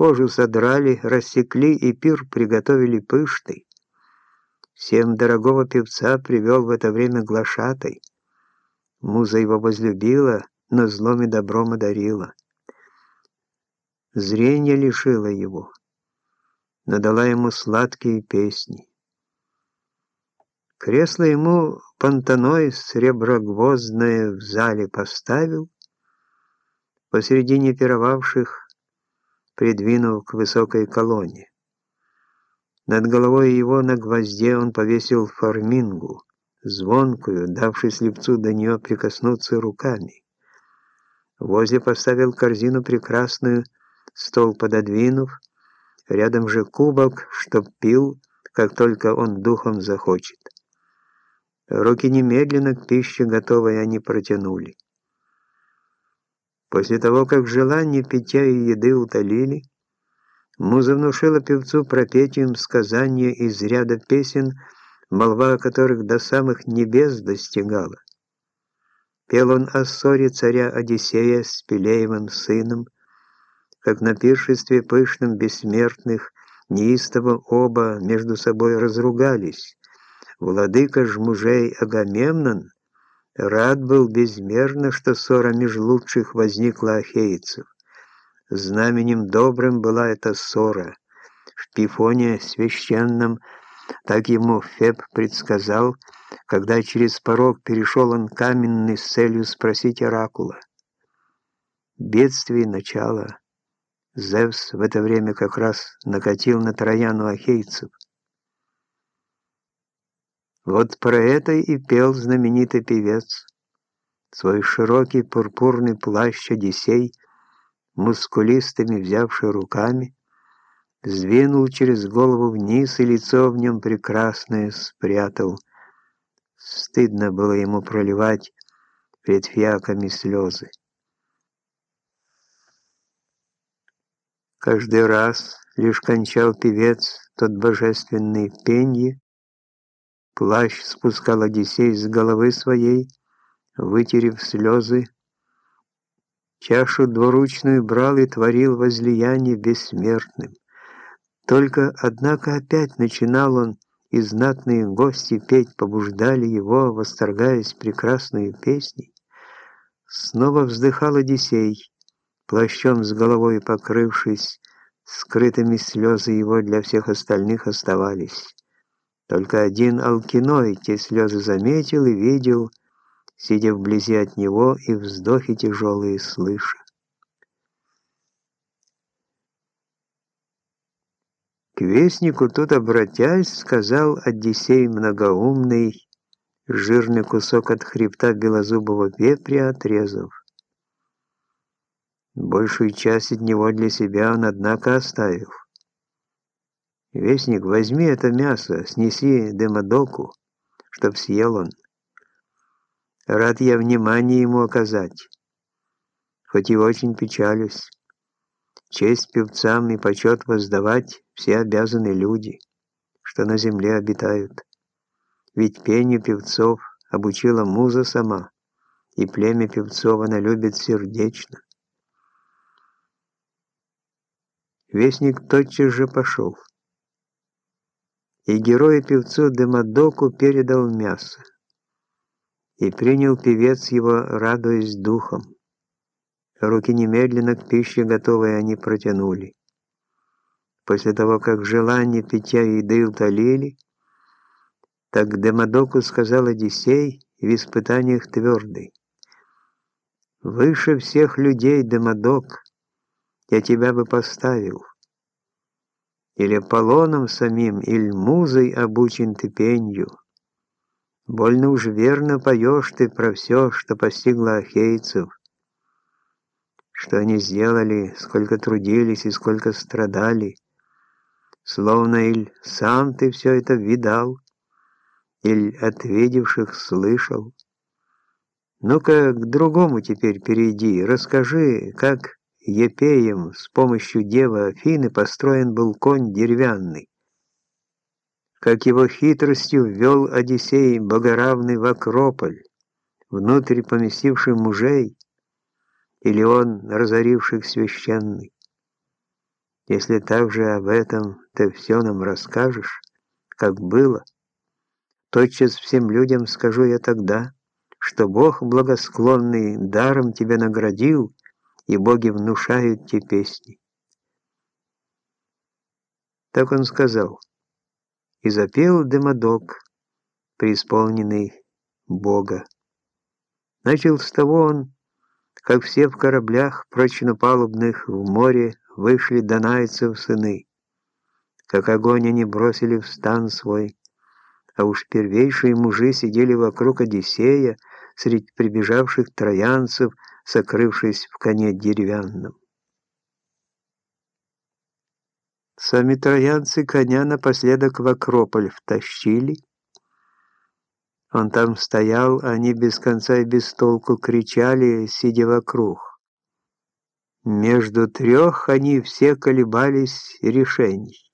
кожу содрали, рассекли и пир приготовили пышный. Всем дорогого певца привел в это время глашатай. Муза его возлюбила, но злом и добром одарила. Зрение лишило его, но дала ему сладкие песни. Кресло ему понтаной среброгвоздное в зале поставил, посередине пировавших, придвинув к высокой колонне. Над головой его на гвозде он повесил формингу, звонкую, давший слепцу до нее прикоснуться руками. Возле поставил корзину прекрасную, стол пододвинув, рядом же кубок, чтоб пил, как только он духом захочет. Руки немедленно к пище готовой они протянули. После того, как желание питья и еды утолили, муза внушила певцу пропеть им сказания из ряда песен, молва о которых до самых небес достигала. Пел он о ссоре царя Одиссея с Пелеевым сыном, как на пиршестве пышном бессмертных неистово оба между собой разругались. Владыка ж мужей Агамемнон рад был безмерно, что ссора меж лучших возникла ахейцев. Знаменем добрым была эта ссора. В Пифоне священном так ему Феб предсказал, когда через порог перешел он каменный с целью спросить оракула. Бедствие начала. Зевс в это время как раз накатил на Трояну ахейцев. Вот про это и пел знаменитый певец. Свой широкий пурпурный плащ Одиссей, мускулистыми взявший руками, Сдвинул через голову вниз, и лицо в нем прекрасное спрятал. Стыдно было ему проливать пред фиаками слезы. Каждый раз лишь кончал певец тот божественный пенье, плащ спускал Одиссей с головы своей, вытерев слезы, чашу двуручную брал и творил возлияние бессмертным. Только, однако, опять начинал он, и знатные гости петь побуждали его, восторгаясь прекрасной песней. Снова вздыхал Одиссей, плащом с головой покрывшись, скрытыми слезы его для всех остальных оставались. Только один Алкиной те слезы заметил и видел, сидя вблизи от него и вздохи тяжелые слыша. К вестнику тут обратясь, сказал Одиссей многоумный, жирный кусок от хребта белозубого вепря отрезав. Большую часть от него для себя он, однако, оставил. «Вестник, возьми это мясо, снеси Демодоку, чтоб съел он. Рад я внимание ему оказать, хоть и очень печалюсь. Честь певцам и почет воздавать все обязаны люди, что на земле обитают. Ведь пению певцов обучила муза сама, и племя певцов она любит сердечно. Вестник тотчас же пошел. И герой певцу Демодоку передал мясо. И принял певец его, радуясь духом. Руки немедленно к пище готовой они протянули. После того, как желание питья и еды утолили, так Демодоку сказал Одиссей в испытаниях твердый. «Выше всех людей, Демодок, я тебя бы поставил. Или Аполлоном самим, или музой обучен ты пенью. Больно уж верно поешь ты про все, что постигло ахейцев, что они сделали, сколько трудились и сколько страдали. Словно иль сам ты все это видал, иль от видевших слышал. Ну-ка к другому теперь перейди, расскажи, как Епеем с помощью девы Афины построен был конь деревянный, как его хитростью ввел Одиссей богоравный в Акрополь, внутрь поместивший мужей, или он, разоривших священный. Если также об этом ты все нам расскажешь, как было, тотчас всем людям скажу я тогда, что Бог благосклонный даром тебя наградил, и боги внушают тебе песни. Так он сказал. И запел Демодок, преисполненный Бога. Начал с того он, как все в кораблях прочнопалубных в море вышли донайцев сыны, как огонь они бросили в стан свой, а уж первейшие мужи сидели вокруг Одиссея среди прибежавших троянцев, сокрывшись в коне деревянном. Сами троянцы коня напоследок в Акрополь втащили. Он там стоял, они без конца и без толку кричали, сидя вокруг. Между трех они все колебались решений.